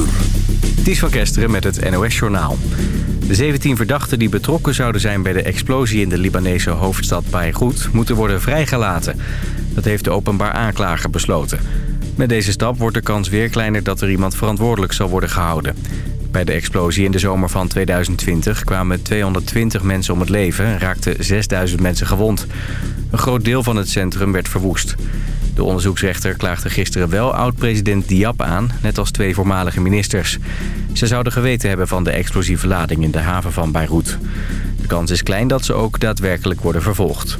uur. Ties van Kesteren met het NOS-journaal. De 17 verdachten die betrokken zouden zijn bij de explosie in de Libanese hoofdstad Beirut... moeten worden vrijgelaten. Dat heeft de openbaar aanklager besloten. Met deze stap wordt de kans weer kleiner dat er iemand verantwoordelijk zal worden gehouden. Bij de explosie in de zomer van 2020 kwamen 220 mensen om het leven... en raakten 6000 mensen gewond. Een groot deel van het centrum werd verwoest. De onderzoeksrechter klaagde gisteren wel oud-president Diab aan... net als twee voormalige ministers. Ze zouden geweten hebben van de explosieve lading in de haven van Beirut. De kans is klein dat ze ook daadwerkelijk worden vervolgd.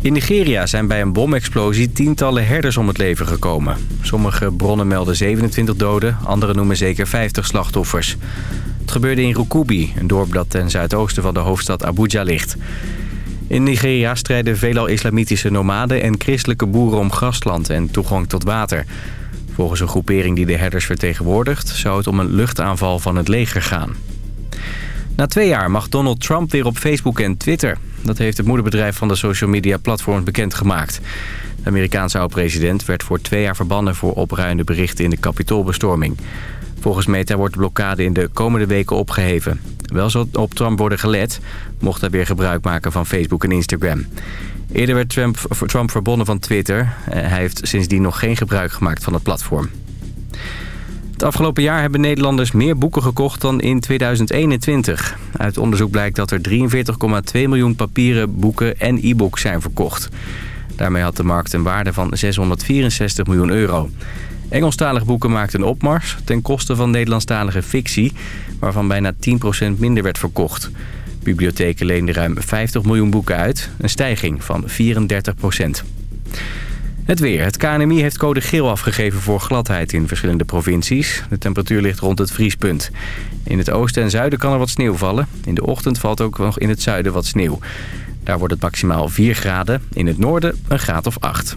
In Nigeria zijn bij een bomexplosie tientallen herders om het leven gekomen. Sommige bronnen melden 27 doden, andere noemen zeker 50 slachtoffers. Het gebeurde in Rukubi, een dorp dat ten zuidoosten van de hoofdstad Abuja ligt. In Nigeria strijden veelal islamitische nomaden en christelijke boeren om grasland en toegang tot water. Volgens een groepering die de herders vertegenwoordigt... zou het om een luchtaanval van het leger gaan. Na twee jaar mag Donald Trump weer op Facebook en Twitter. Dat heeft het moederbedrijf van de social media platforms bekendgemaakt. De Amerikaanse oud-president werd voor twee jaar verbannen... voor opruiende berichten in de kapitoolbestorming. Volgens Meta wordt de blokkade in de komende weken opgeheven. Wel zal op Trump worden gelet, mocht hij weer gebruik maken van Facebook en Instagram. Eerder werd Trump, Trump verbonden van Twitter. Eh, hij heeft sindsdien nog geen gebruik gemaakt van het platform. Het afgelopen jaar hebben Nederlanders meer boeken gekocht dan in 2021. Uit onderzoek blijkt dat er 43,2 miljoen papieren boeken en e-books zijn verkocht. Daarmee had de markt een waarde van 664 miljoen euro. Engelstalige boeken maakten een opmars ten koste van Nederlandstalige fictie... waarvan bijna 10% minder werd verkocht. Bibliotheken leenden ruim 50 miljoen boeken uit, een stijging van 34% Het weer. Het KNMI heeft code geel afgegeven voor gladheid in verschillende provincies. De temperatuur ligt rond het vriespunt. In het oosten en zuiden kan er wat sneeuw vallen. In de ochtend valt ook nog in het zuiden wat sneeuw. Daar wordt het maximaal 4 graden. In het noorden een graad of 8.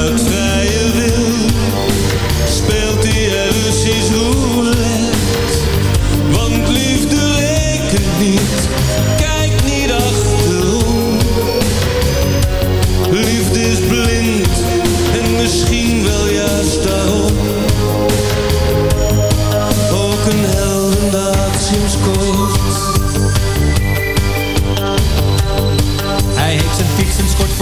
uit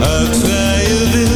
Uit vrije wil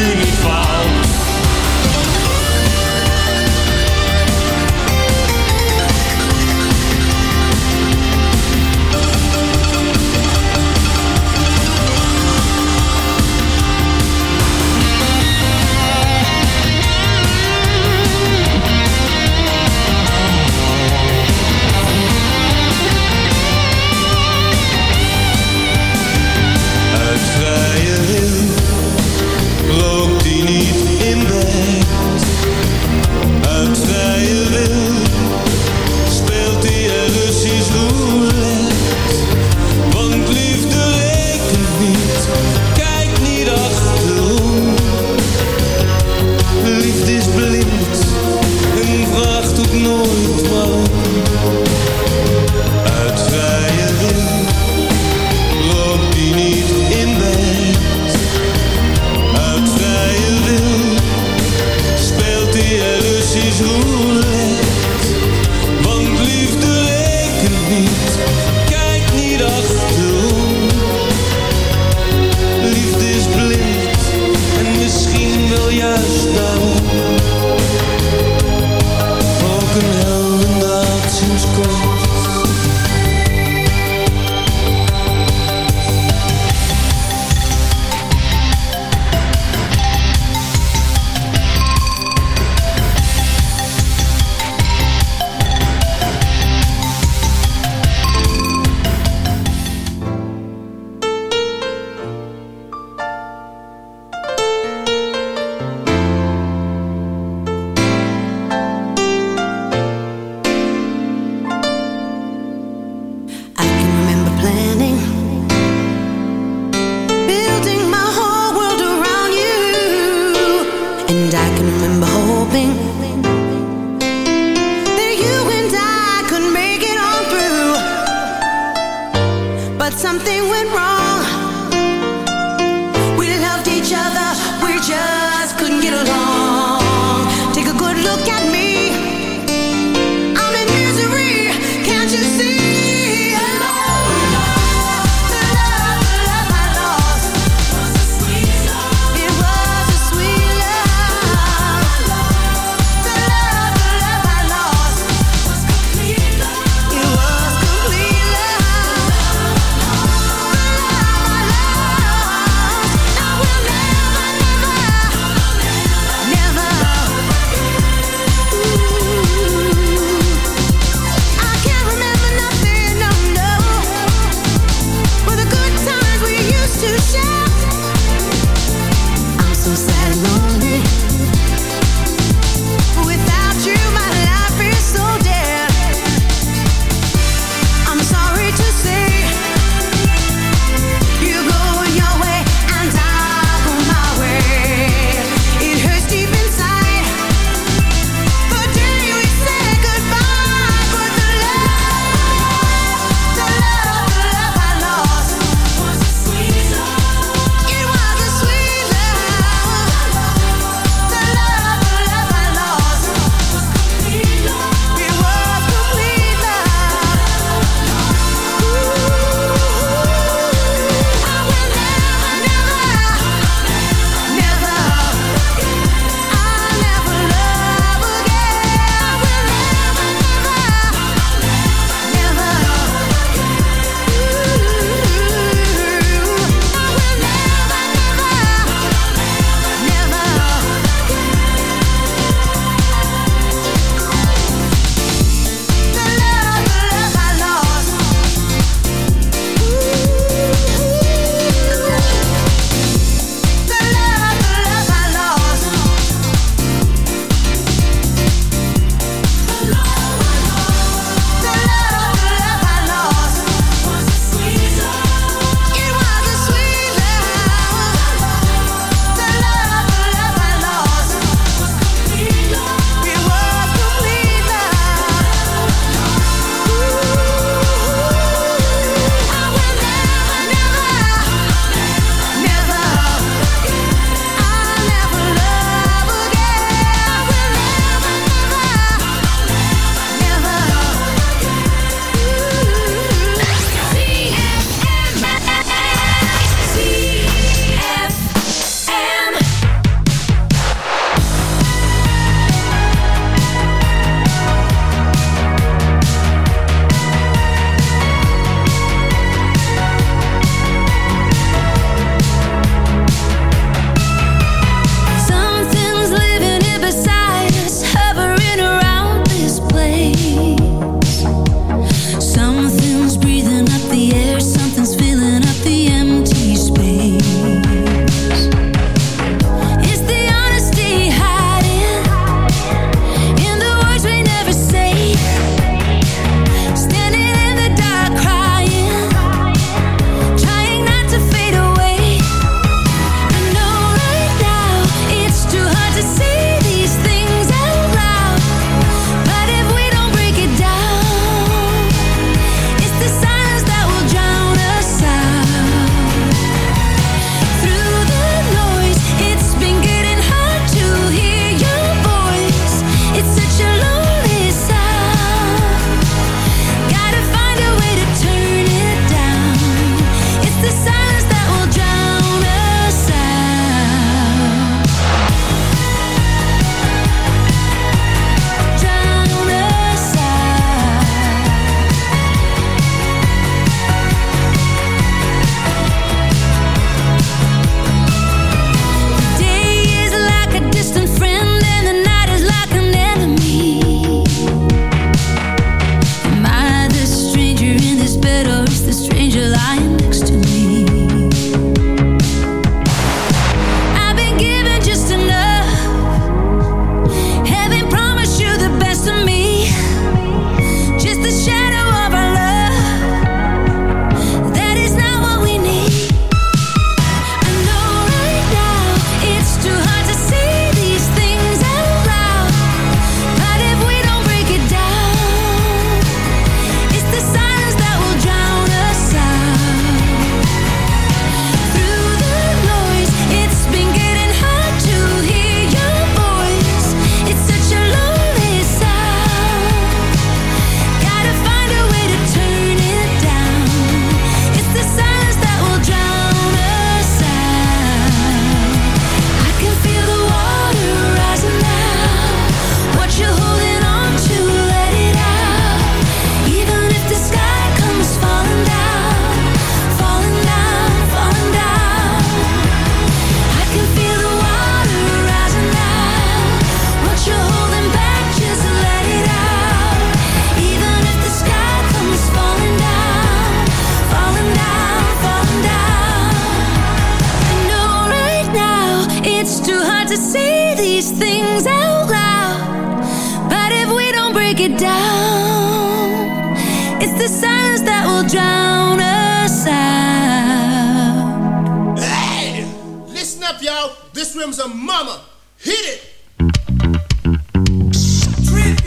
y'all. This room's a mama. Hit it!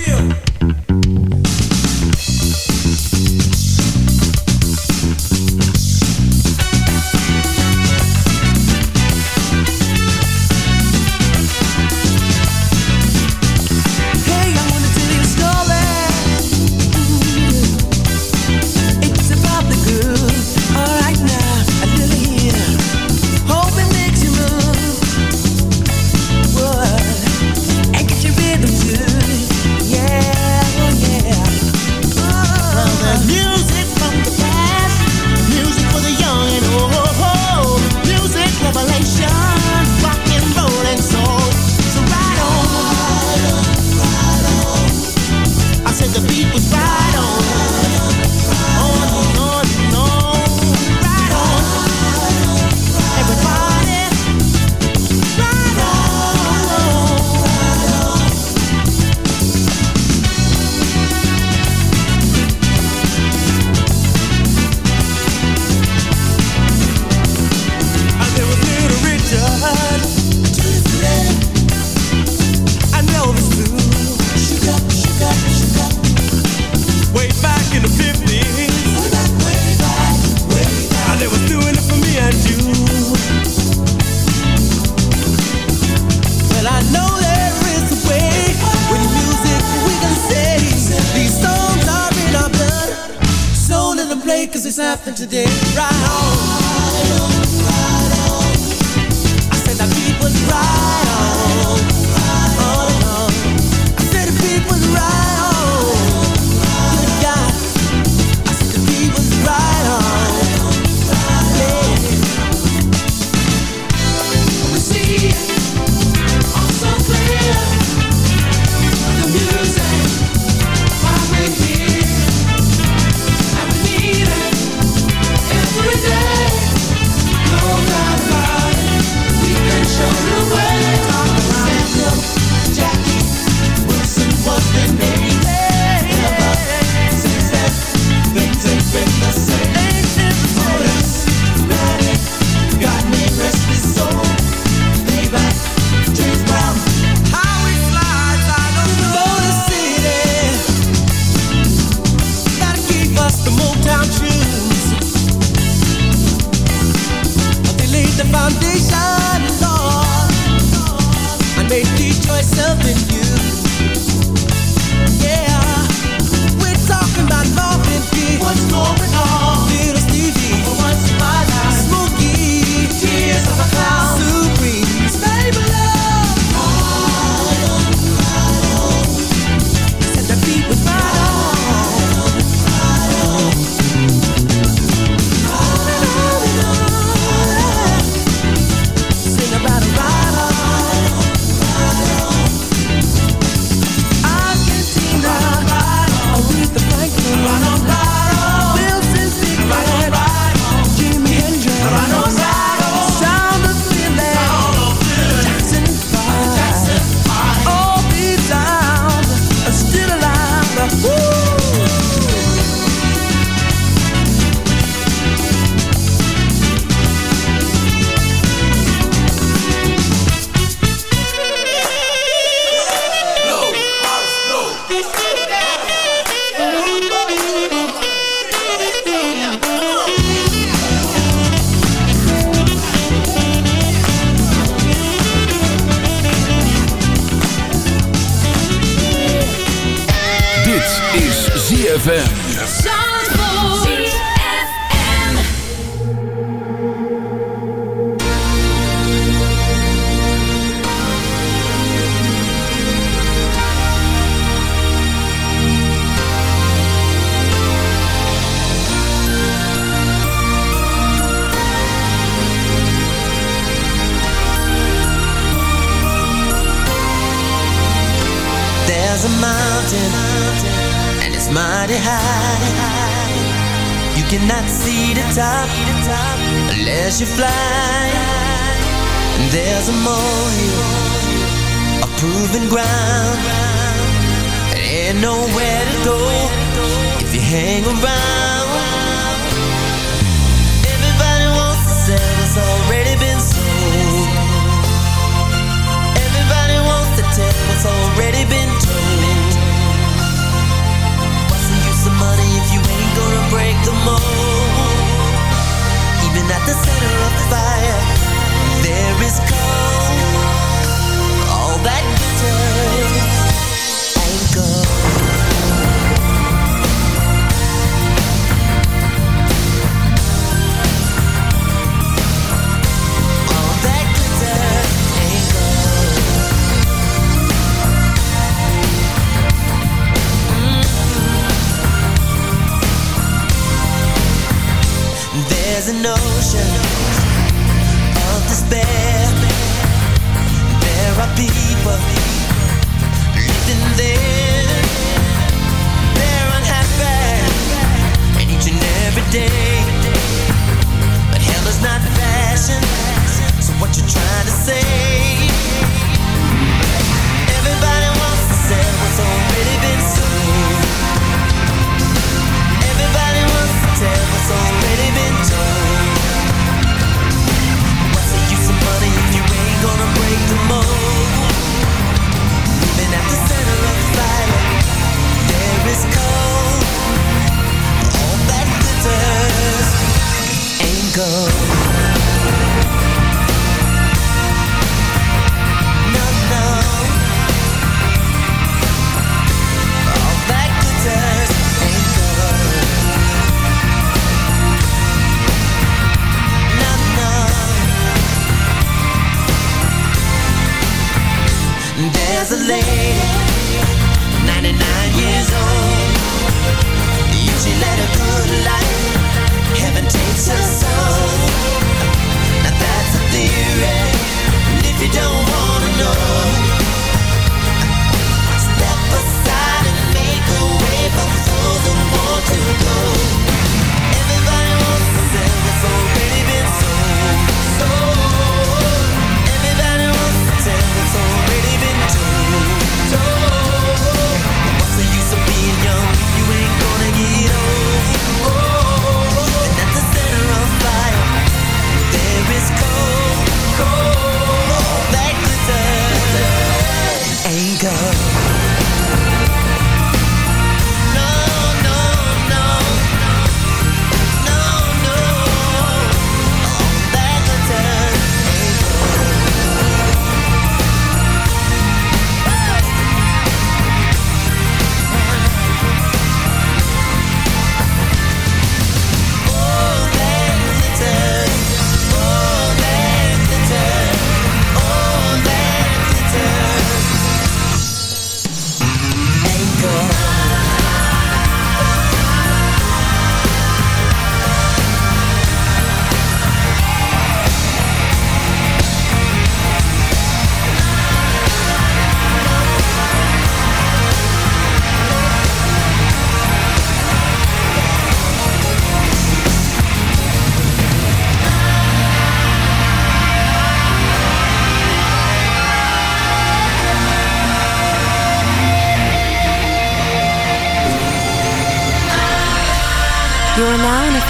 There's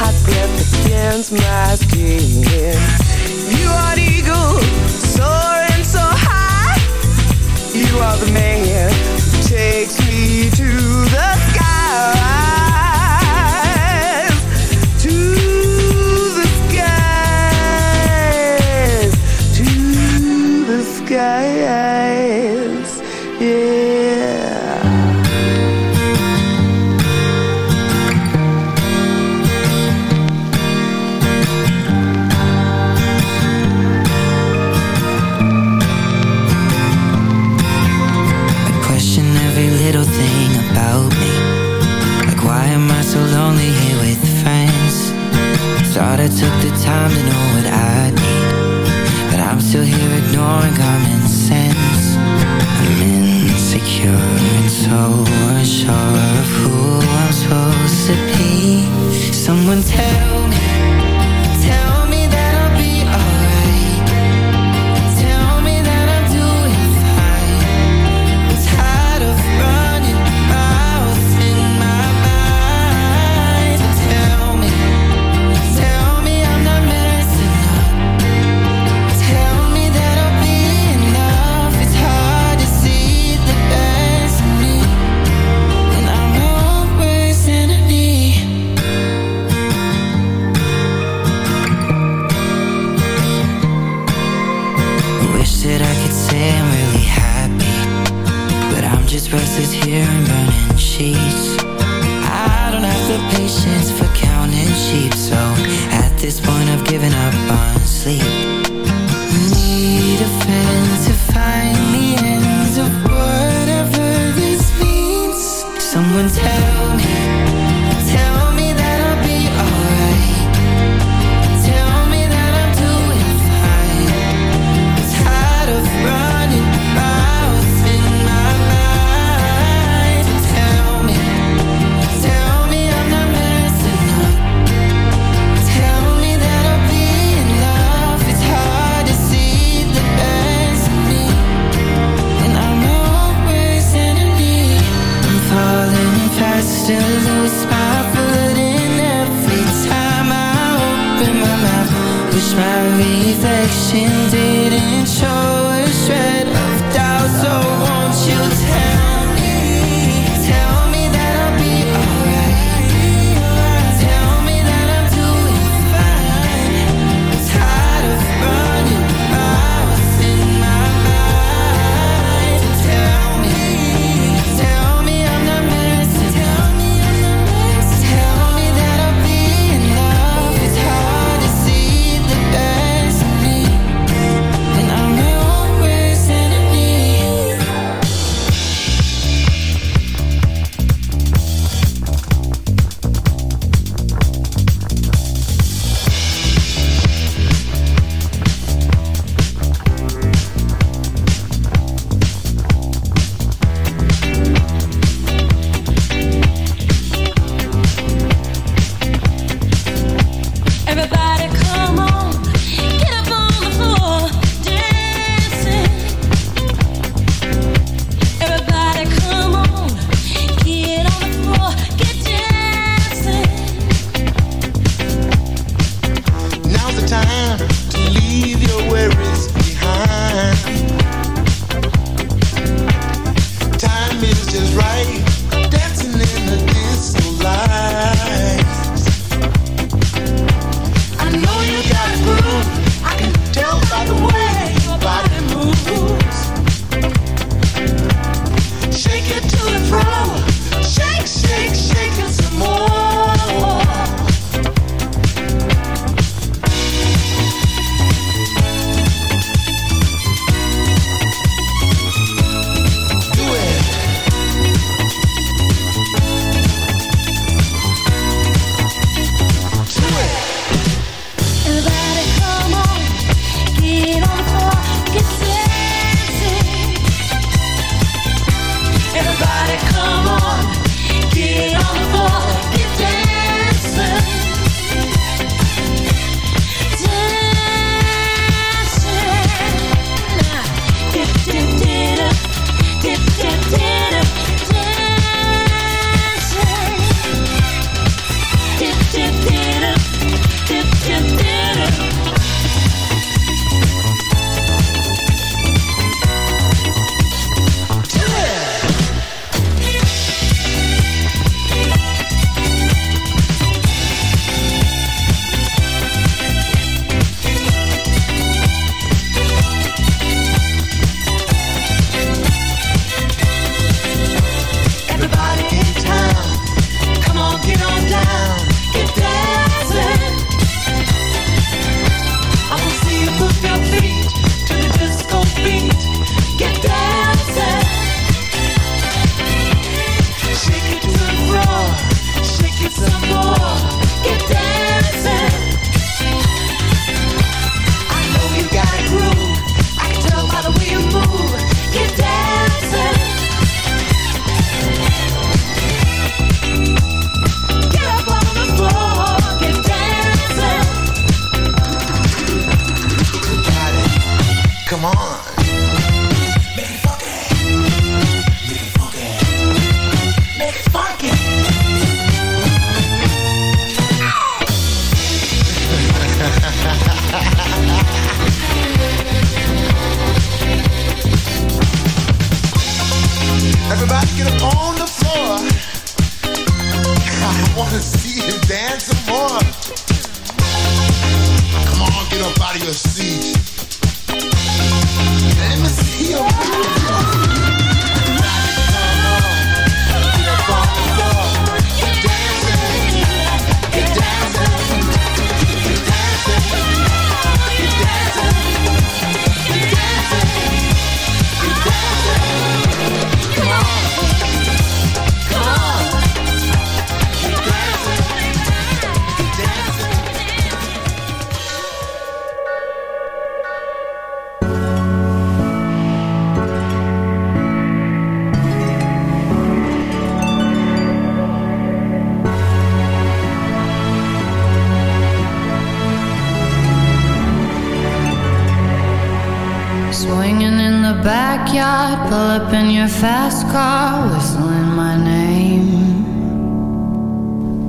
hot breath against my skin. You are an eagle, soaring so high. You are the man. Someone tell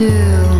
do.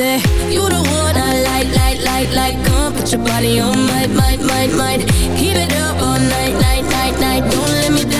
say, You the one I like, like, like, like. Come put your body on, might, might, might, might. Keep it up all night, night, night, night. Don't let me down.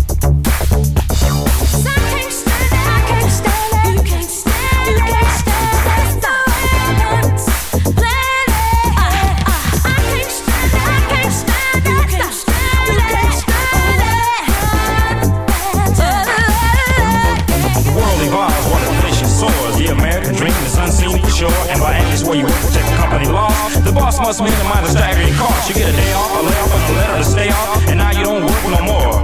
Must minimize the staggering cost. You get a day off, a layoff, a letter to stay off. And now you don't work no more.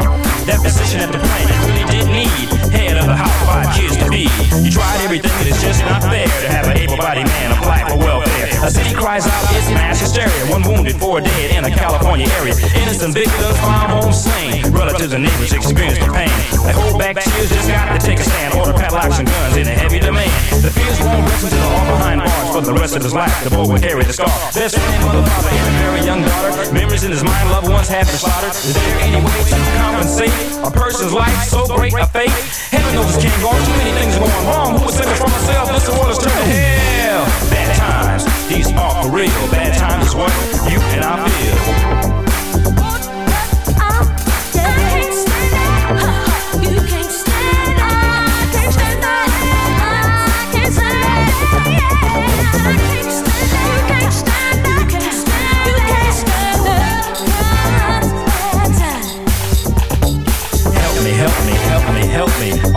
That position at the plant you really didn't need. Head of the house, five kids to be. You tried everything, and it's just not fair to have an able-bodied man apply for welfare. A city cries out, it's mass hysteria. One wounded, four dead in a California area. Innocent victims found home slain. Relatives and neighbors experience the pain. They hold back tears, just got to take a stand. Order padlocks and guns in a heavy demand. The fears won't rest until all behind bars for the rest of his life. The boy will carry the scar. Best friend, mother, father, and a very young daughter. Memories in his mind, loved ones have been slaughtered. Is there any way to compensate a person's life so great a fate? Heaven knows it things wrong, too many things going wrong. Who would save it for myself? This world is turning hell. Bad times, these are for real. Bad times is what you and I feel. help me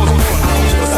for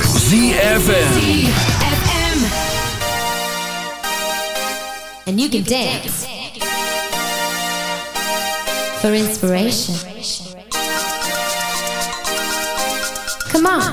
ZFM. And you can dance for inspiration. Come on.